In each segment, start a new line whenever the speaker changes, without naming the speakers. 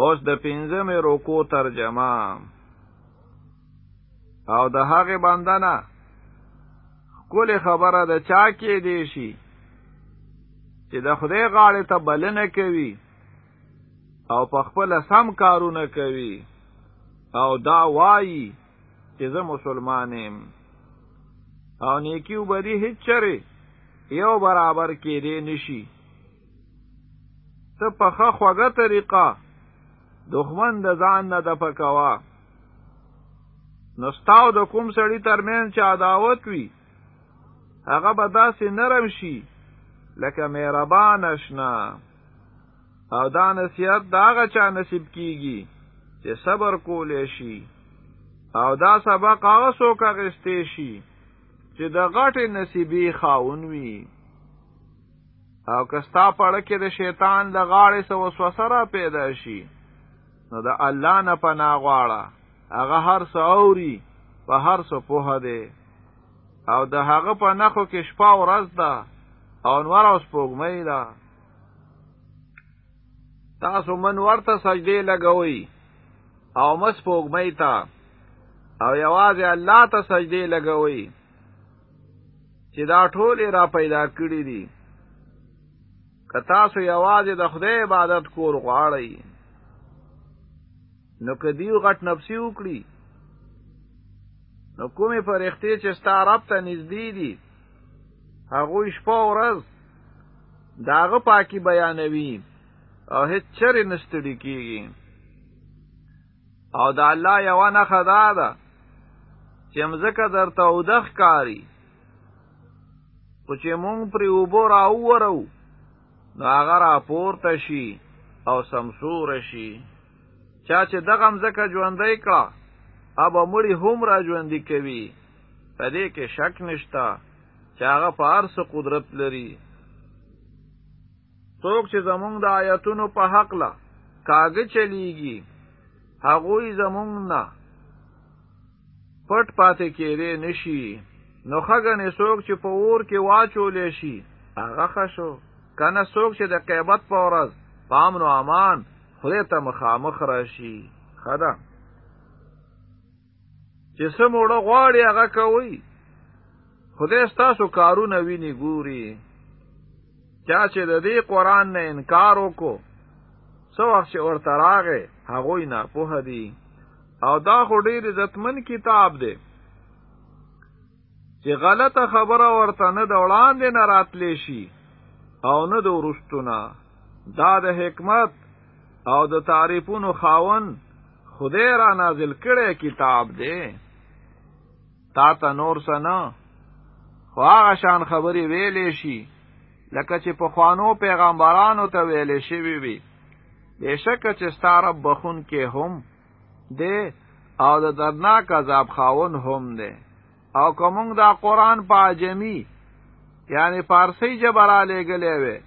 اوس د پنځمې رکو ترجمه او د هغې بندنه کل خبره د چا کې دی شي چې د خدای غاړې ته بلنه کوي او په خپل سم کارونه کوي او دا وایي چې زه مسلمان یم او نیکی وبدی هیڅ چره یو برابر کې دی نشي ته په ښه خوږه طریقه دښمن د ځان نه دفع کوه نو ستا او د کوم سړي ترمنځ چې عداوت وي هغه به داسې نرم شي لکه مهربان اشنا او دا نصیحت د هغه چا نصیب کیږي چې صبر کولی شي او دا سبق هغه څوک اخیستی شي چې د غټې نصیبې خاون وي او کستا پړه کې د شیطان د غاړې سو وسوسه را پیدا شي نو د الله نه پناه غواړه هغه هر څه اوري په هر څه پوه دی او د هغه په نخو کې شپه او ورځ ده او نور اوس پوغمې ده تاسو من ورته سجدي لګوي او مس پوغمې تا او یوازې الله ته سجدي لګوي چې دا ټول را پیدا کړی دي که تاسو یوازې د خدای عبادت کول غواړئ نو که دیو غټ نفسی وکړي نو کومې فرښتې چې ستا رب ته نږدې دي هغوی شپه ورځ د هغه پاکي بیانوي او هیڅ چرې نه ستړي کېږي او د الله یو نه خدا ده چې مزکه درته اودخ کاری خو چې مونږ پر اوبو راوورو نو هغه راپورته شي او سمسور شي چا چې دغه مزکه ژوندۍ کړه اب مړی هم را ژوندې کوي په دې کې شک نشته چې هغه په هر څه قدرت لري څوک چې زمونږ د آیتونو په حق له کاږه چلیږي هغوی زمونږ نه پټ پاتې کېدی نشي نو خګنې څوک چې په اور کې واچولې شي هغه خشو کنه څوک چې د قیبت په ورځ پام نو امان خدای ته مخامخ راشي خدا چې سموړه غواړي هغه کوي خدای ستاسو کارونه ویني ګوري چا چې د دې قران نه انکار وکړو سو وخت چې ورته راغې هغه نه په دې او دا خو ډیر عزتمن کتاب دی چې غلطه خبره ورته نه د وړاندې نه راتلی شي او نه د ورستونه دا د حکمت او د تعریفونو خاون خدای را نازل کړي کتاب دی تا ته نور سنه خو هغه شان خبرې ویلې شي لکه چې په خوانو پیغمبرانو ته ویلې شوی وي بشک چې ستاره بخون کې هم دی او د درناک عذاب خاون هم دی او کومنګ دا قران په عجمی یعنی فارسی جبرا لګلې وي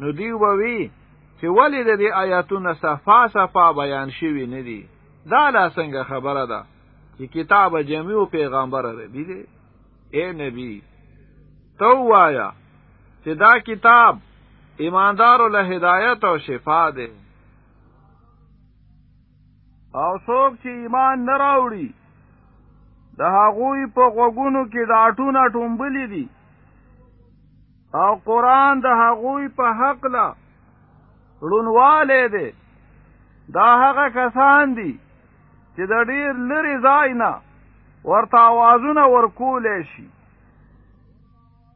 نو دی ووی چې ولې د دې آیاتونو صفه صفه بیان شوی نه دي دا لا څنګه خبره ده چې کتاب جمعي او پیغمبر ربي دی اے نبی تو وایا چې دا کتاب ایماندارو له هدایت او شفا دی او څوک چې ایمان نه راوړي د هغوی په غوګونو کې د اټونه ټومبلې دي او قران د هغوی په حق لا ړونواله دي دا هغه کسان دي چې د ډیر لري ځای نه ورته आवाजونه ورکول شي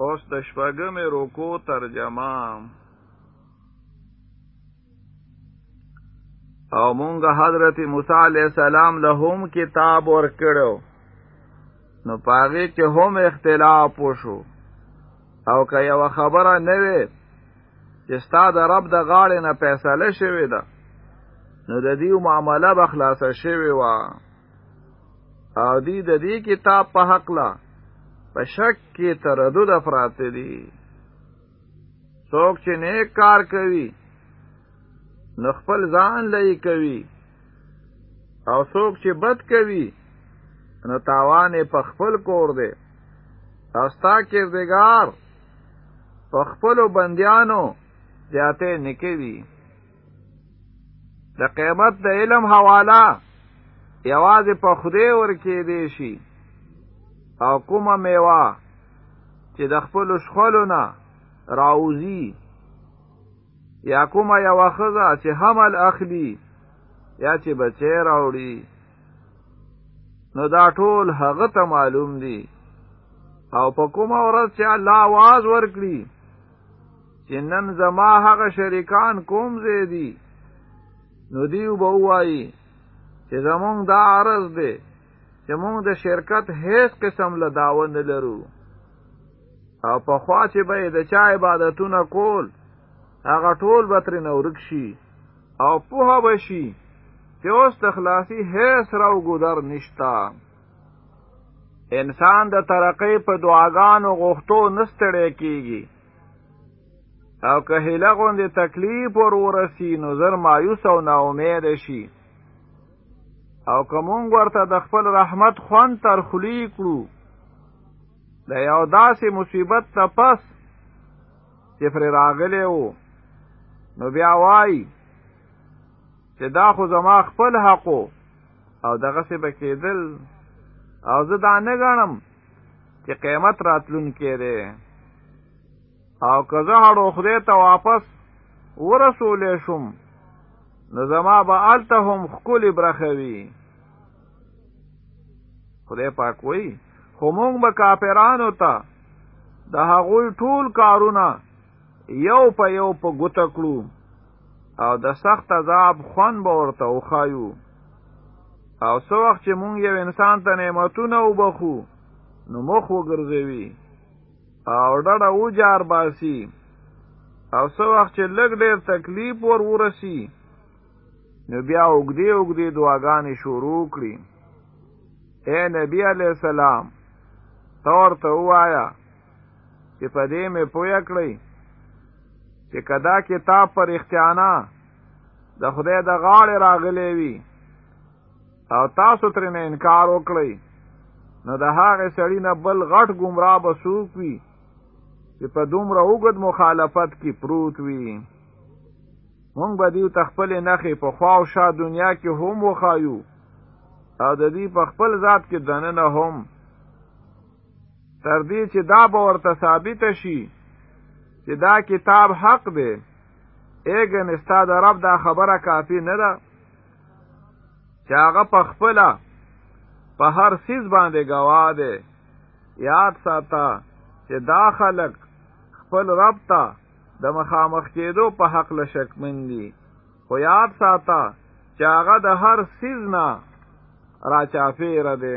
اوس د شپږمې رکو ترجمه او مونږ حضرت موسی علی السلام له هم کتاب ورکړو نو پاغه کې هم اختلاف وشو او که یو خبره نه وي چې ستا د رب د غاړې نه فیصله شوې ده نو د دې معامله به خلاصه شوې وه او دی د دې کتاب په حق لا په شک کې تردد پراته دي څوک چې نیک کار کوي نو خپل ځان لای کوي او څوک چې بد کوي نو تاوان په خپل کور دی او ستا کردګار په خپل بندیانو زیاته نکوي د قیمت د علم حواله یوازې په خدای ورکې دی شي او کومه میوه چې د خپل شخلو نه راوزی یا کومه یو خزه چې حمل اخلي یا چې بچی راوړي نو دا ټول هغه ته معلوم دي او په کومه ورځ چې الله आवाज ورکړي چې نن زما هغه شریکان کوم ځای دي نو دی به وایي چې زمونږ دا عرض دی چې مونږ د شرکت هیڅ قسم له داوه نه لرو او په خوا چې به د چا عبادتونه کول هغه ټول به ترېنه ورک شي او پوه به شي چې اوس د خلاصي هیڅ راو ګودر نشته انسان د ترقۍ په دعاګانو غوښتو نستړی کیږي او که هله غوندې تکلیف ور ورسی نو زر مایوس او نا امید شي او که مونږ ورته د خپل رحمت خوان تر خلی کړو د یو داسې مصیبت ته پس چې پر راغلی وو نو بیا وایي چې دا خو زما خپل حقو او دغه څه به کېدل او زه دا نه غنم چې قیامت راتلونکې دی او که زه هړو خدای ته واپس ورسولې شم نو زما به هلته هم ښکلې برخه وي خدای پاک وایي خو مونږ به کاپیرانو ته د هغوی ټول کارونه یو په یو په ګوته کړو او د سخت عذاب خوان به ورته وخایو او څو وخت چې مونږ یو انسان ته نعمتونه وبخو نو مخ وګرځوي او ډډه و جار باسي او څو وخت چې لږ ډېر تکلیف ور ورسی نو بیا وګدي وګدي دعاګانې شروع کړي اے نبی علیہ السلام تور ته وایا چې په دې مې پویا کړی چې کدا کتاب پر اختیانا د خدای د غاړې راغلی وي او تاسو ترې نه انکار وکړئ نو د هغې سړی نه بل غټ ګمراه به څوک وي چې په دومره اوږد مخالفت کې پروت وي مونږ به دیو ته خپلې نښې په خوا او شا دنیا کې هم وښایو او د دې په خپل ذات کې دننه هم تر دې چې دا به ورته ثابت شي چې دا کتاب حق دی ایګن استاد رب دا خبره کافی نه ده چې هغه په خپل په هر سیز باندې گواه دی یاد ساته چې دا خلک خپل رب ته د مخامخ کېدو په حق له شکمن دي خو یاد ساته چې هغه د هر سیز نه راچافیره دی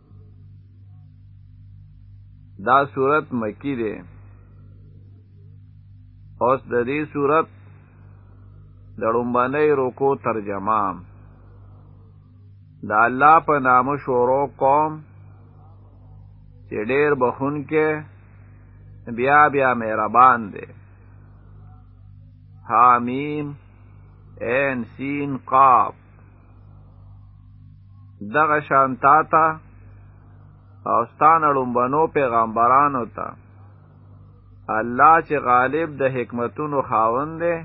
دا صورت مکی دی اوس د دې صورت د لومبنۍ رکو ترجمه د الله په نام شروع کوم چې ډېر بخون کې بیا بیا مهربان دی حامیم عین سین قاف دغه شان تا ته او ستانه لومبنو پیغمبرانو ته الله چې غالب د حکمتونو خاوند دی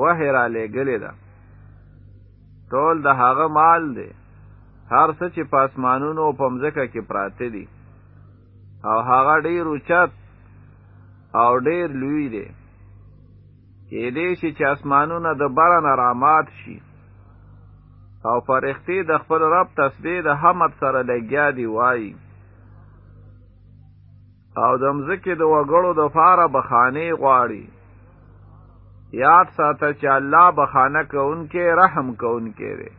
وحی را لېږلې ده ټول د هغه مال دی هر څه چې په اسمانونو او په مځکه کې پراته دي او هغه ډیر اوچت او ډیر لوی دی کېدی شي چې اسمانونه د بره نه رامات شي او فرښتې د خپل رب تسبیح د حمد سره لګیا دی وایي او د مځکې د وګړو د فاره بخانې غواړي یاد ساته چې الله بخانه کوونکې رحم کوونکې دی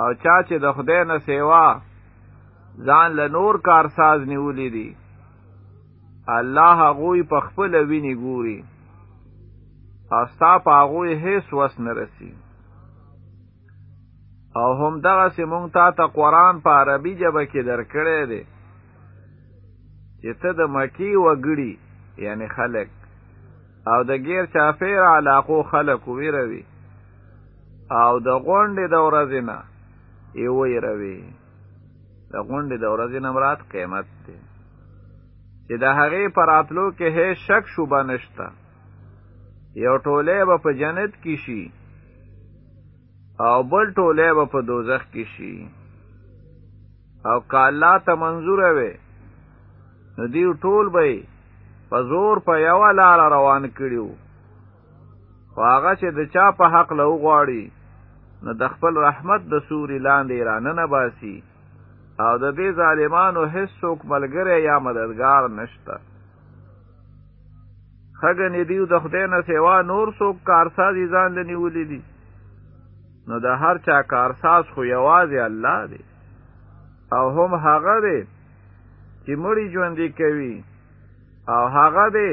او چا چې د خدای نه سیوا ځان له نور کارساز نیولې دي الله هغوی په خپل ویني ګوري او ستا په هغوی هیڅ وس نه رسی او هم دغه سیمونږ تا ته قرآن په عربي ژبه کې درکړی دی چې ته د مکی وګړي یعنی خلک او د غیر چافیر علاقو خلک ویروي او د غونډې د ورځې نه یې ویروي د غونډې د ورځې نه مراد قیمت دی چې د هغې په راتلو کې هیڅ شک شوبه نشته یو ټولی به په جنت کې شي او بل ټولی به په دوزخ کې شي او که الله ته منظوره وي نو دیو ټول به په زور په یوه لاره روان کړي خو هغه چې د چا په حق له وغواړي نو د خپل رحمت د سوري لاندې ایرانه نه باسي او د دې ظالمانو هیڅ څوک ملګری یا مددگار نشته خګنې دیو د خدای نه سیوا نور څوک کارسازي ځان لنیولې دي نو د هر چا کارساز خو یوازې الله دی او هم هغه دی چې مړی ژوندې کوي او هغه دی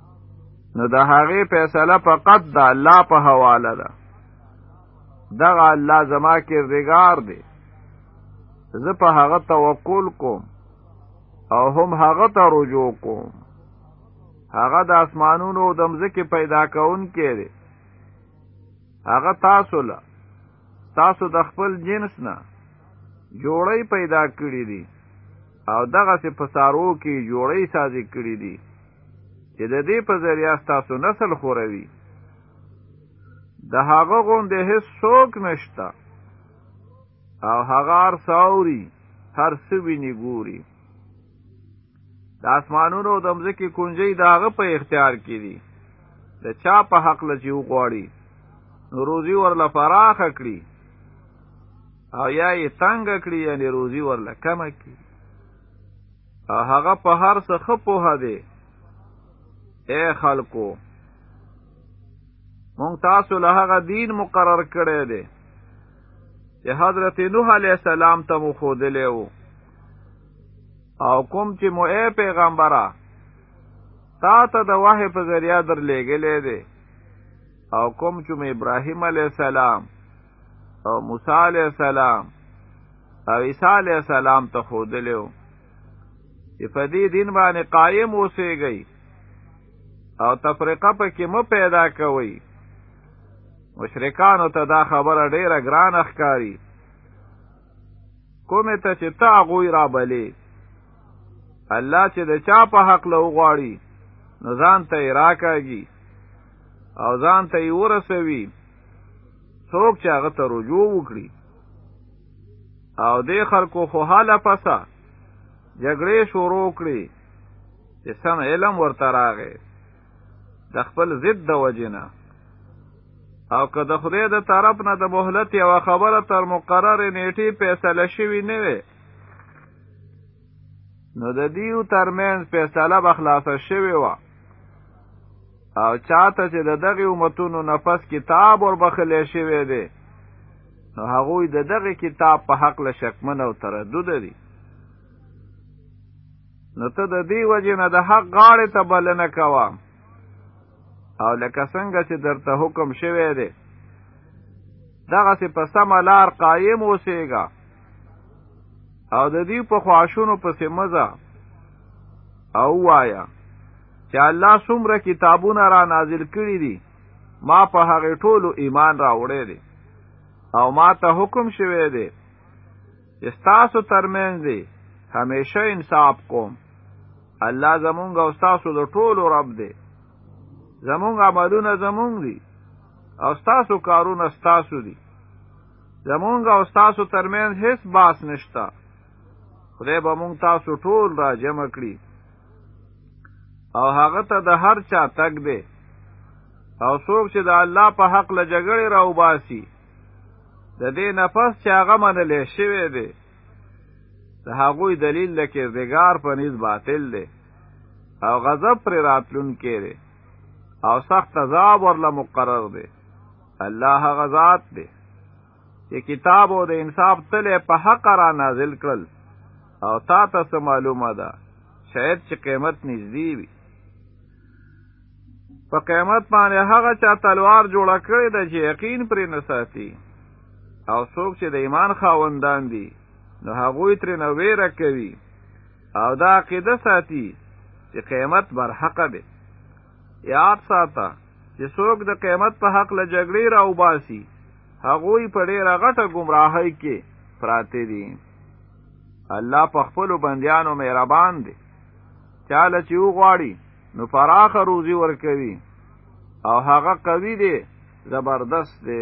نو د هغې فیصله فقط د الله په حواله ده دغه الله زما کردګار دی زه په هغه توکل کوم او هم هغه ته رجوع کوم هغه د اسمانونو او د مځکې پیدا کون کې دی هغه تاسو له تاسو د خپل جنس نه جوړی پیدا کړی دي او دغه سه په سارو کې جوړی سازي کړی دي چې د دې په ذریعه ستاسو نسل خوروي د هغه غوندې هیڅ څوک نشته او هغه هر څه اوري هر څه ویني ګوري د اسمانونو د مځکې کونجۍ د هغه په اختیار کې دي د چا په حق له چې وغواړي نو روزي ورله فراخه کړي او یا یې تنګه کړي یعنې روزي ورله کمه کړي هغه په هر څه ښه پوهه دی اے خلکو مونږ تاسو له هغه دین مقرر کړی دی چې حضرت نوح علیه السلام ته مو ښودلی وو او کوم چې مو اے پیغمبره تا ته د وحې په ذریعه در لیږلی دی او کوم چې مو ابراهیم علیه السلام او موسی علیہ السلام او عیسی علیہ السلام ته خودلو چې په دې دین باندې قائم اوسېږئ او تفرقه پکې مو پیدا کوئ مشرکانو ته دا خبره ډیره ګران ښکاری کومه ته چې تا غوی را بلې الله چې د چا په حق له غواړي نو ځان ته راکاږي او ځان ته یې ورسوي څوک چې هغه ته رجوع وکړي او د خلکو خو حاله پسه جګړې شروع کړي چې سم علم ورته راغی د خپل ضد د وجنه او که د خدای د طرف نه د مهلت یو خبره تر مقرر نیټه فیصله شوی نه وي نو د دیو ترمنځ فیصله بخلاصه شوی و او چاته چې د دغه امتونو نفس کتاب ور بخلې شوی دی نو هغه د دغه کتاب په حق له شکمن او تردد دي نو ته د دې وجه نه د حق غاړې ته بلنه کوه او لکه څنګه چې درته حکم شوی دی دغه سه په سم لار قائم اوسېګا او د دې په خواشونو پسې مزه او وایا چې الله څومره کتابونه را نازل کړي دي ما په هغه ټولو ایمان را وړې دي او ما ته حکم شوه دی استاسو ترمنځ دی همیشه انصاف کوم الله زمونږ او تاسو د ټولو رب دی زمونږ عملونه زمونږ دي او تاسو کارونه تاسو دي زمونږ او تاسو ترمنځ هیڅ باس نشته خدای به مونږ تاسو ټول را جمع کړي او هغه ته د هر چا تک دی او څوک چې د الله په حق له جګړې راوباسي د دې نفس چې هغه منلې شوی دی د هغوی دلیل د کردګار په نیز باطل دی او غضب پر راتلون کېره او سخت عذاب ورله مقرر دی الله غزاد دی چې کتاب او د انصاف تله په حق را نازل کړل او تا ته څه معلومه ده شاید چې قیمت نږدې وي په قیمت باندې هغه چا تلوار جوړه کړې ده چې یقین پرې نه ساتي او څوک چې د ایمان خاوندان دي نو هغوی ترې نه ویره کوي او دا عقیده ساتي چې قیمت برحقه دی یاد ساته چې څوک د قیمت په حق له جګړې راوباسي هغوی په ډیره غټه گمراهۍ کې پراته دي الله په خپل بندیانو مهربان دی چاله چې وغواړي نو فراخه روزي ورکوي او هغه قوي دی زبردست دی